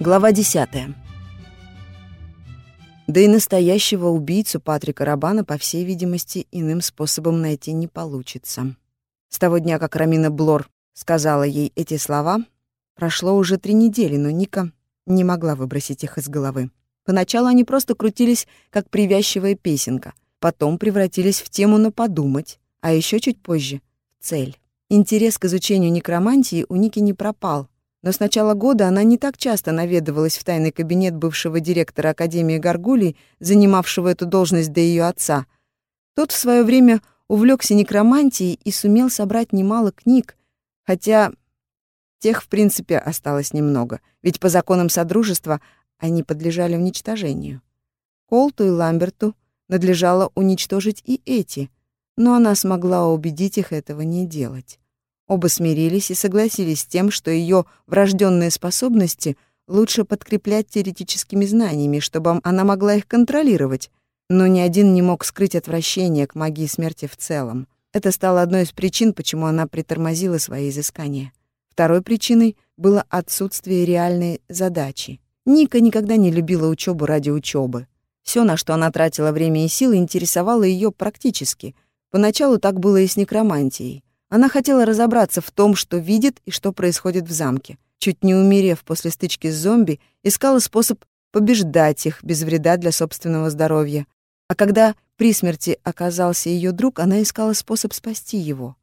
Глава 10. Да и настоящего убийцу Патрика Рабана, по всей видимости, иным способом найти не получится. С того дня, как Рамина Блор сказала ей эти слова, прошло уже три недели, но Ника не могла выбросить их из головы. Поначалу они просто крутились, как привязчивая песенка, потом превратились в тему на подумать, а еще чуть позже — в цель. Интерес к изучению некромантии у Ники не пропал, но с начала года она не так часто наведывалась в тайный кабинет бывшего директора Академии Гаргулий, занимавшего эту должность до ее отца. Тот в свое время увлекся некромантией и сумел собрать немало книг, хотя тех, в принципе, осталось немного, ведь по законам Содружества они подлежали уничтожению. Колту и Ламберту надлежало уничтожить и эти, но она смогла убедить их этого не делать. Оба смирились и согласились с тем, что ее врожденные способности лучше подкреплять теоретическими знаниями, чтобы она могла их контролировать. Но ни один не мог скрыть отвращение к магии смерти в целом. Это стало одной из причин, почему она притормозила свои изыскания. Второй причиной было отсутствие реальной задачи. Ника никогда не любила учебу ради учебы. Все, на что она тратила время и силы, интересовало ее практически. Поначалу так было и с некромантией. Она хотела разобраться в том, что видит и что происходит в замке. Чуть не умерев после стычки с зомби, искала способ побеждать их без вреда для собственного здоровья. А когда при смерти оказался ее друг, она искала способ спасти его.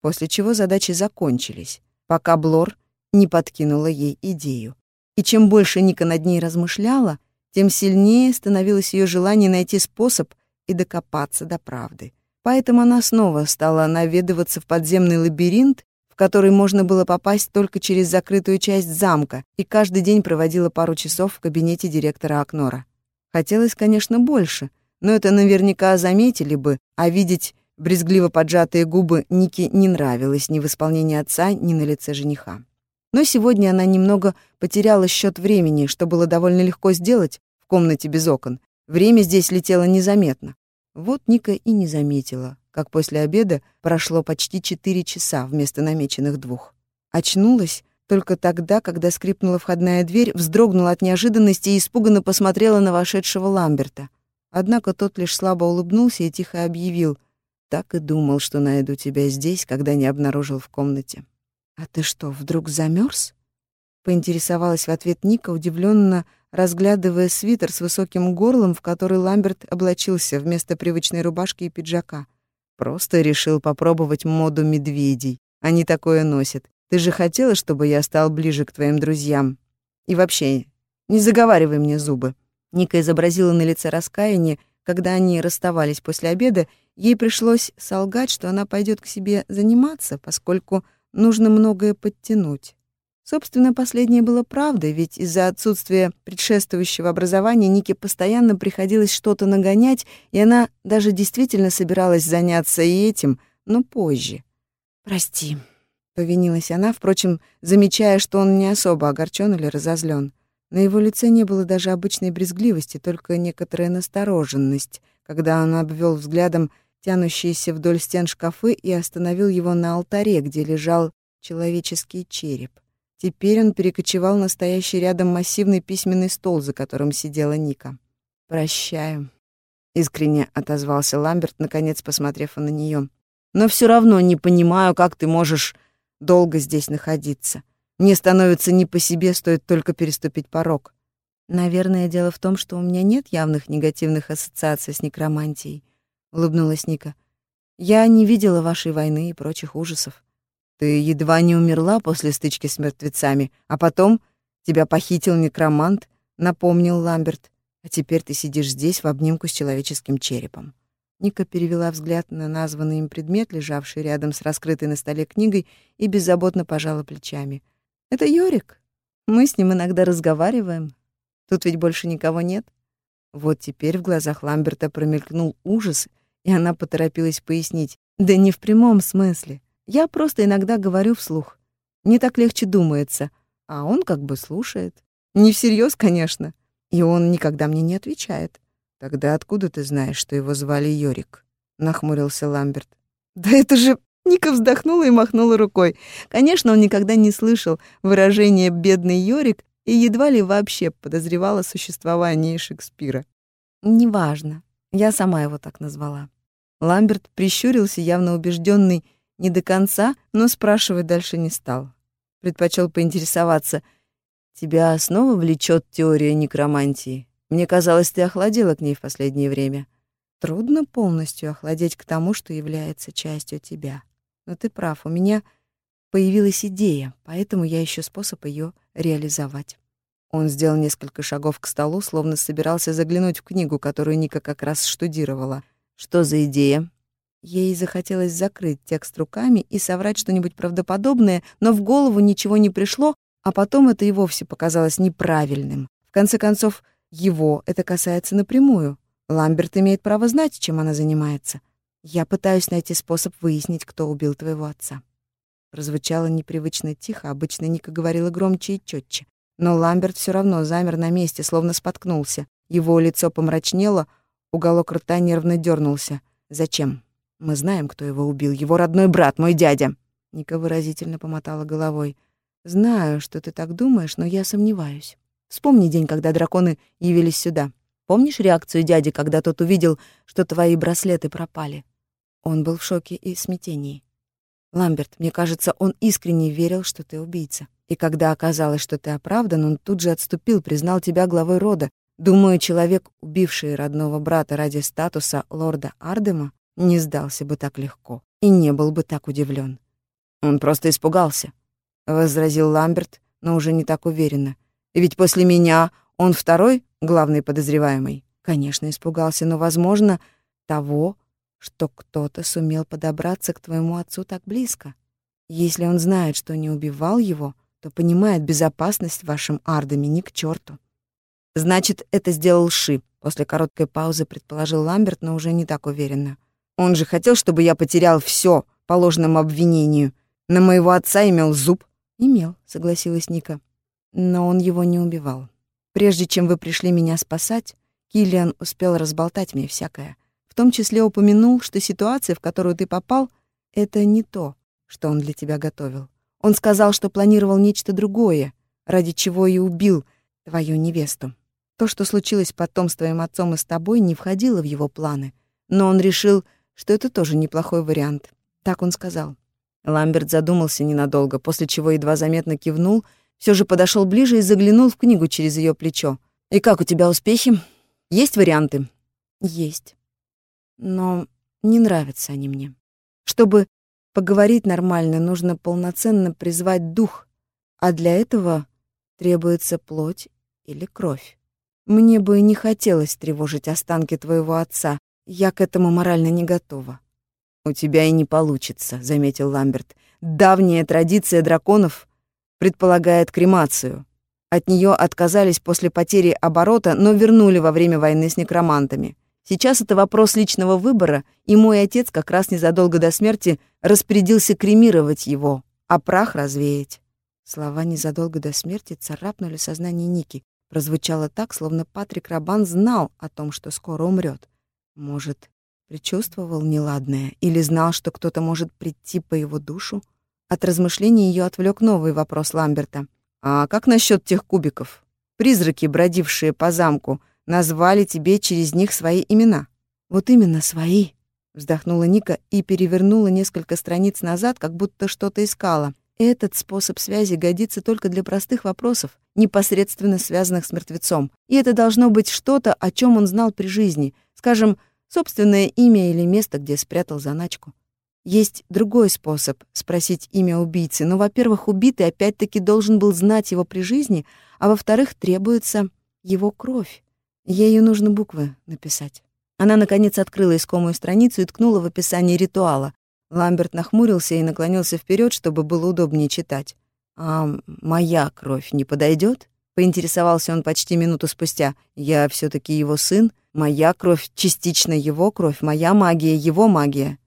После чего задачи закончились, пока Блор не подкинула ей идею. И чем больше Ника над ней размышляла, тем сильнее становилось ее желание найти способ и докопаться до правды. Поэтому она снова стала наведываться в подземный лабиринт, в который можно было попасть только через закрытую часть замка, и каждый день проводила пару часов в кабинете директора Акнора. Хотелось, конечно, больше, но это наверняка заметили бы, а видеть брезгливо поджатые губы Ники не нравилось ни в исполнении отца, ни на лице жениха. Но сегодня она немного потеряла счет времени, что было довольно легко сделать в комнате без окон. Время здесь летело незаметно. Вот Ника и не заметила, как после обеда прошло почти четыре часа вместо намеченных двух. Очнулась только тогда, когда скрипнула входная дверь, вздрогнула от неожиданности и испуганно посмотрела на вошедшего Ламберта. Однако тот лишь слабо улыбнулся и тихо объявил: "Так и думал, что найду тебя здесь, когда не обнаружил в комнате". "А ты что, вдруг замерз? поинтересовалась в ответ Ника, удивленно разглядывая свитер с высоким горлом, в который Ламберт облачился вместо привычной рубашки и пиджака. Просто решил попробовать моду медведей. Они такое носят. Ты же хотела, чтобы я стал ближе к твоим друзьям. И вообще, не заговаривай мне зубы. Ника изобразила на лице раскаяние, когда они расставались после обеда, ей пришлось солгать, что она пойдет к себе заниматься, поскольку нужно многое подтянуть. Собственно, последнее было правдой, ведь из-за отсутствия предшествующего образования Нике постоянно приходилось что-то нагонять, и она даже действительно собиралась заняться и этим, но позже. «Прости», — повинилась она, впрочем, замечая, что он не особо огорчен или разозлен. На его лице не было даже обычной брезгливости, только некоторая настороженность, когда он обвел взглядом тянущиеся вдоль стен шкафы и остановил его на алтаре, где лежал человеческий череп. Теперь он перекочевал на стоящий рядом массивный письменный стол, за которым сидела Ника. «Прощаю», — искренне отозвался Ламберт, наконец посмотрев на нее. «Но все равно не понимаю, как ты можешь долго здесь находиться. Мне становится не по себе, стоит только переступить порог. Наверное, дело в том, что у меня нет явных негативных ассоциаций с некромантией», — улыбнулась Ника. «Я не видела вашей войны и прочих ужасов. Ты едва не умерла после стычки с мертвецами, а потом тебя похитил некромант, напомнил Ламберт. А теперь ты сидишь здесь в обнимку с человеческим черепом. Ника перевела взгляд на названный им предмет, лежавший рядом с раскрытой на столе книгой, и беззаботно пожала плечами. «Это Йорик. Мы с ним иногда разговариваем. Тут ведь больше никого нет». Вот теперь в глазах Ламберта промелькнул ужас, и она поторопилась пояснить. «Да не в прямом смысле. Я просто иногда говорю вслух. Не так легче думается, а он как бы слушает. Не всерьез, конечно. И он никогда мне не отвечает. Тогда откуда ты знаешь, что его звали Йорик? нахмурился Ламберт. Да это же Ника вздохнула и махнула рукой. Конечно, он никогда не слышал выражения «бедный Йорик» и едва ли вообще подозревала существование Шекспира. Неважно, я сама его так назвала. Ламберт прищурился, явно убежденный не до конца, но спрашивать дальше не стал. Предпочел поинтересоваться. «Тебя снова влечет теория некромантии? Мне казалось, ты охладела к ней в последнее время». Трудно полностью охладеть к тому, что является частью тебя. Но ты прав, у меня появилась идея, поэтому я ищу способ ее реализовать. Он сделал несколько шагов к столу, словно собирался заглянуть в книгу, которую Ника как раз штудировала. Что за идея? Ей захотелось закрыть текст руками и соврать что-нибудь правдоподобное, но в голову ничего не пришло, а потом это и вовсе показалось неправильным. В конце концов, его это касается напрямую. Ламберт имеет право знать, чем она занимается. Я пытаюсь найти способ выяснить, кто убил твоего отца. Прозвучало непривычно тихо, обычно Ника говорила громче и четче. Но Ламберт все равно замер на месте, словно споткнулся. Его лицо помрачнело, уголок рта нервно дернулся. «Зачем? Мы знаем, кто его убил. Его родной брат, мой дядя!» Ника выразительно помотала головой. «Знаю, что ты так думаешь, но я сомневаюсь. Вспомни день, когда драконы явились сюда. Помнишь реакцию дяди, когда тот увидел, что твои браслеты пропали? Он был в шоке и смятении. Ламберт, мне кажется, он искренне верил, что ты убийца. И когда оказалось, что ты оправдан, он тут же отступил, признал тебя главой рода. Думаю, человек, убивший родного брата ради статуса лорда Ардема, не сдался бы так легко и не был бы так удивлен. Он просто испугался, возразил Ламберт, но уже не так уверенно. Ведь после меня он второй главный подозреваемый? Конечно, испугался, но, возможно, того, что кто-то сумел подобраться к твоему отцу так близко. Если он знает, что не убивал его, то понимает безопасность в вашем Ардаме ни к черту. Значит, это сделал Ши. После короткой паузы предположил Ламберт, но уже не так уверенно. Он же хотел, чтобы я потерял все по ложному обвинению. На моего отца имел зуб. Имел, согласилась Ника. Но он его не убивал. Прежде чем вы пришли меня спасать, Киллиан успел разболтать мне всякое. В том числе упомянул, что ситуация, в которую ты попал, это не то, что он для тебя готовил. Он сказал, что планировал нечто другое, ради чего и убил твою невесту. То, что случилось потом с твоим отцом и с тобой, не входило в его планы. Но он решил, что это тоже неплохой вариант. Так он сказал. Ламберт задумался ненадолго, после чего едва заметно кивнул — все же подошел ближе и заглянул в книгу через ее плечо. «И как у тебя успехи? Есть варианты?» «Есть. Но не нравятся они мне. Чтобы поговорить нормально, нужно полноценно призвать дух, а для этого требуется плоть или кровь. Мне бы не хотелось тревожить останки твоего отца, я к этому морально не готова». «У тебя и не получится», — заметил Ламберт. «Давняя традиция драконов предполагает кремацию. От нее отказались после потери оборота, но вернули во время войны с некромантами. Сейчас это вопрос личного выбора, и мой отец как раз незадолго до смерти распорядился кремировать его, а прах развеять. Слова незадолго до смерти царапнули сознание Ники. Прозвучало так, словно Патрик Рабан знал о том, что скоро умрет. Может, предчувствовал неладное или знал, что кто-то может прийти по его душу? От размышлений ее отвлек новый вопрос Ламберта. «А как насчет тех кубиков? Призраки, бродившие по замку, назвали тебе через них свои имена». «Вот именно свои», — вздохнула Ника и перевернула несколько страниц назад, как будто что-то искала. Этот способ связи годится только для простых вопросов, непосредственно связанных с мертвецом. И это должно быть что-то, о чем он знал при жизни. Скажем, собственное имя или место, где спрятал заначку. Есть другой способ спросить имя убийцы, но, во-первых, убитый опять-таки должен был знать его при жизни, а во-вторых, требуется его кровь. Ею нужно буквы написать. Она, наконец, открыла искомую страницу и ткнула в описание ритуала. Ламберт нахмурился и наклонился вперед, чтобы было удобнее читать. «А моя кровь не подойдет? поинтересовался он почти минуту спустя. «Я все таки его сын. Моя кровь — частично его кровь, моя магия — его магия».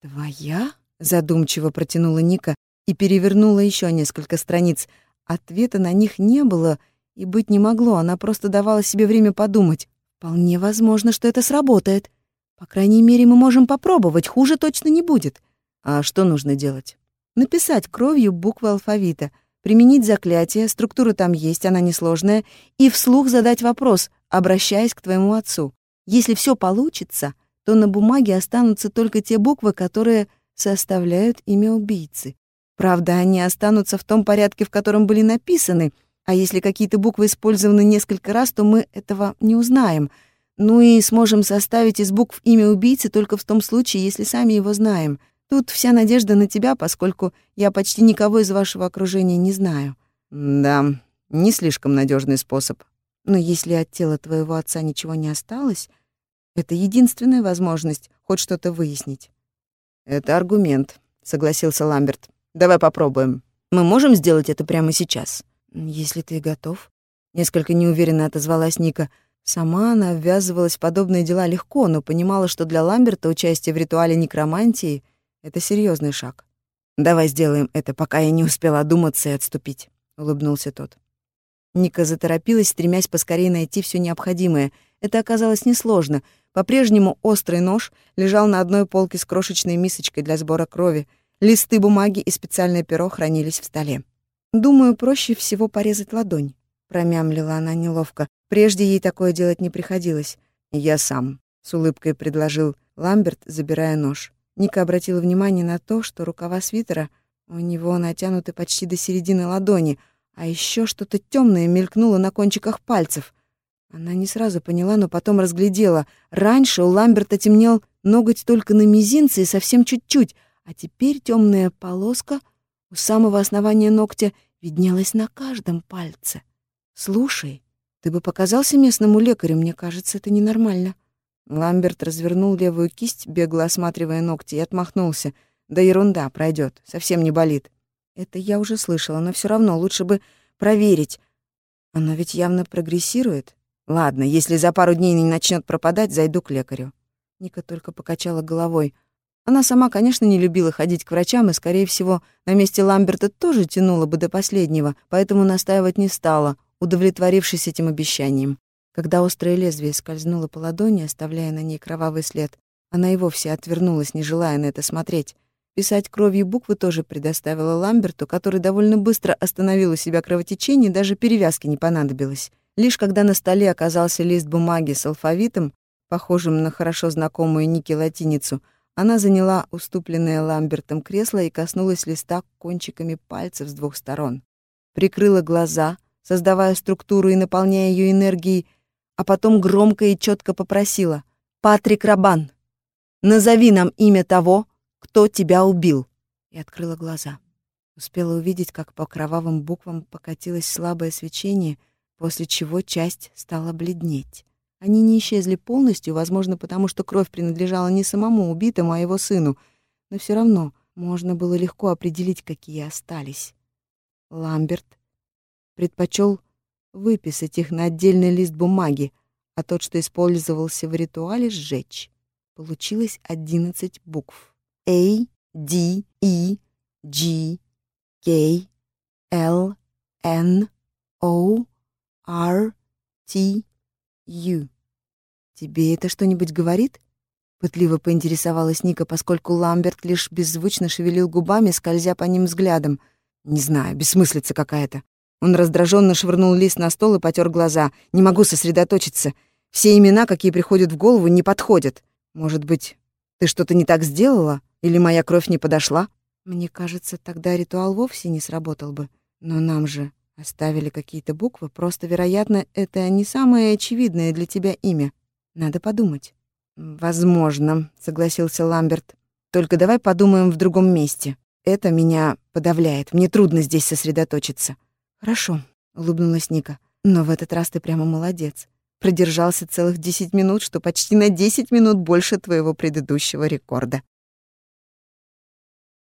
«Твоя?» — задумчиво протянула Ника и перевернула еще несколько страниц. Ответа на них не было и быть не могло, она просто давала себе время подумать. «Вполне возможно, что это сработает. По крайней мере, мы можем попробовать, хуже точно не будет». «А что нужно делать?» «Написать кровью буквы алфавита, применить заклятие, структура там есть, она несложная, и вслух задать вопрос, обращаясь к твоему отцу. Если все получится, то на бумаге останутся только те буквы, которые составляют имя убийцы. Правда, они останутся в том порядке, в котором были написаны, а если какие-то буквы использованы несколько раз, то мы этого не узнаем. Ну и сможем составить из букв имя убийцы только в том случае, если сами его знаем. Тут вся надежда на тебя, поскольку я почти никого из вашего окружения не знаю. Да, не слишком надежный способ. Но если от тела твоего отца ничего не осталось, это единственная возможность хоть что-то выяснить. Это аргумент, согласился Ламберт. Давай попробуем. Мы можем сделать это прямо сейчас? Если ты готов. Несколько неуверенно отозвалась Ника. Сама она ввязывалась в подобные дела легко, но понимала, что для Ламберта участие в ритуале некромантии — это серьезный шаг. Давай сделаем это, пока я не успела одуматься и отступить, улыбнулся тот. Ника заторопилась, стремясь поскорее найти все необходимое. Это оказалось несложно. По-прежнему острый нож лежал на одной полке с крошечной мисочкой для сбора крови. Листы бумаги и специальное перо хранились в столе. «Думаю, проще всего порезать ладонь», — промямлила она неловко. Прежде ей такое делать не приходилось. «Я сам», — с улыбкой предложил Ламберт, забирая нож. Ника обратила внимание на то, что рукава свитера у него натянуты почти до середины ладони, а еще что-то темное мелькнуло на кончиках пальцев. Она не сразу поняла, но потом разглядела. Раньше у Ламберта темнел ноготь только на мизинце и совсем чуть-чуть, а теперь темная полоска у самого основания ногтя виднелась на каждом пальце. «Слушай, ты бы показался местному лекарю, мне кажется, это ненормально». Ламберт развернул левую кисть, бегло осматривая ногти, и отмахнулся. «Да ерунда, пройдет, совсем не болит». «Это я уже слышала, но все равно лучше бы проверить. Оно ведь явно прогрессирует. Ладно, если за пару дней не начнет пропадать, зайду к лекарю». Ника только покачала головой. Она сама, конечно, не любила ходить к врачам и, скорее всего, на месте Ламберта тоже тянула бы до последнего, поэтому настаивать не стала, удовлетворившись этим обещанием. Когда острое лезвие скользнуло по ладони, оставляя на ней кровавый след, она и вовсе отвернулась, не желая на это смотреть. Писать кровью буквы тоже предоставила Ламберту, который довольно быстро остановил у себя кровотечение, даже перевязки не понадобилось. Лишь когда на столе оказался лист бумаги с алфавитом, похожим на хорошо знакомую Нике латиницу, она заняла уступленное Ламбертом кресло и коснулась листа кончиками пальцев с двух сторон. Прикрыла глаза, создавая структуру и наполняя ее энергией, а потом громко и четко попросила «Патрик Рабан, назови нам имя того, кто тебя убил». И открыла глаза. Успела увидеть, как по кровавым буквам покатилось слабое свечение, после чего часть стала бледнеть. Они не исчезли полностью, возможно, потому что кровь принадлежала не самому убитому, а его сыну, но все равно можно было легко определить, какие остались. Ламберт предпочел выписать их на отдельный лист бумаги, а тот, что использовался в ритуале, сжечь. Получилось 11 букв. A, D, E, G, K, L, N, O, R, T, U. Тебе это что-нибудь говорит? Пытливо поинтересовалась Ника, поскольку Ламберт лишь беззвучно шевелил губами, скользя по ним взглядом. Не знаю, бессмыслица какая-то. Он раздраженно швырнул лист на стол и потер глаза. «Не могу сосредоточиться. Все имена, какие приходят в голову, не подходят. Может быть, ты что-то не так сделала? Или моя кровь не подошла?» Мне кажется, тогда ритуал вовсе не сработал бы. Но нам же оставили какие-то буквы. Просто, вероятно, это не самое очевидное для тебя имя. Надо подумать. «Возможно», — согласился Ламберт. «Только давай подумаем в другом месте. Это меня подавляет. Мне трудно здесь сосредоточиться». «Хорошо», — улыбнулась Ника. «Но в этот раз ты прямо молодец. Продержался целых десять минут, что почти на десять минут больше твоего предыдущего рекорда».